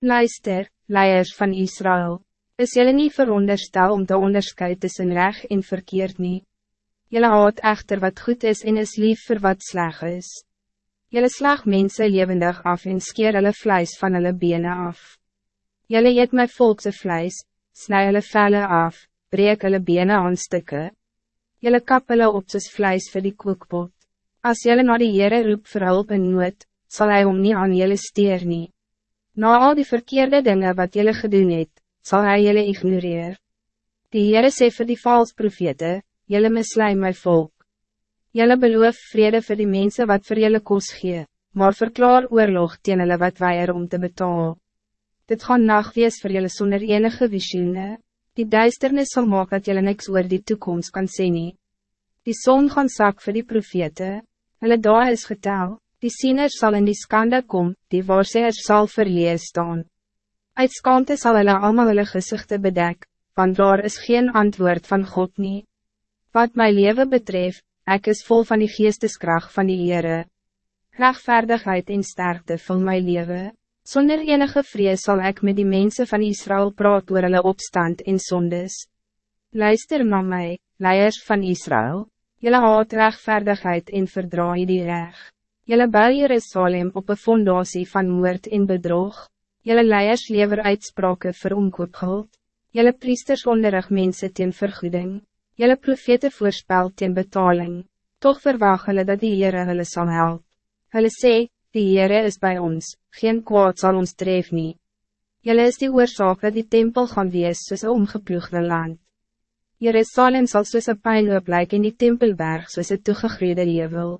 Luister, leiers van Israël, is jullie niet veronderstel om te onderscheiden tussen recht en verkeerd niet? Jullie haat echter wat goed is en is lief voor wat sleg is. Jullie slag mensen levendig af en skeer hulle vlijs van hulle benen af. Jullie eet my volkse vlijs, snij hulle velle af, breek hulle benen aan stukken. Jullie kap hulle op soos vlijs vir die koekpot. Als jullie naar die Heere roep vir hulp en nood, zal hij om niet aan jullie steer nie. Na al die verkeerde dingen wat jullie gedoen het, zal hij jullie ignoreren. Die Heere sê vir die vals profete, jullie mislui my volk. Jullie beloof vrede voor die mensen wat voor jullie koos gee, maar verklaar oorlog teen hulle wat weier om te betalen. Dit gaan nacht wees vir jullie sonder enige visioene. Die duisternis zal maken dat jullie niks oor die toekomst kan sien nie. Die zon gaan zak voor die profete, hulle dae is getel, die sieners zal in die skande kom, die waarseers sal verlees staan. Uit skante sal hulle allemaal hulle gezichten bedek, want daar is geen antwoord van God nie. Wat mijn leven betreft, ik is vol van die geesteskracht van die Heere. Rechtvaardigheid en sterkte vul mijn leven. Zonder enige vrees zal ik met die mensen van Israël praat oor hulle opstand en sondes. Luister na mij, leiers van Israël. Jelle haat rechtvaardigheid en verdraai die reg. Jelle bou Jerusalem op een fondatie van moord en bedrog. Jelle leiers lever uitspraken vir omkoopgeld. Jelle priesters onderrig mense teen vergoeding. Jelle profete voorspel teen betaling. Toch verwacht hulle dat die Heere hulle sal help. Hulle sê, die Heere is bij ons, geen kwaad zal ons tref nie. Jelle is die oorzaak dat die tempel gaan wees soos een omgeploegde land. Jerusalem zal soos een pijnloop lyk in die tempelberg soos een toegegrede jevel.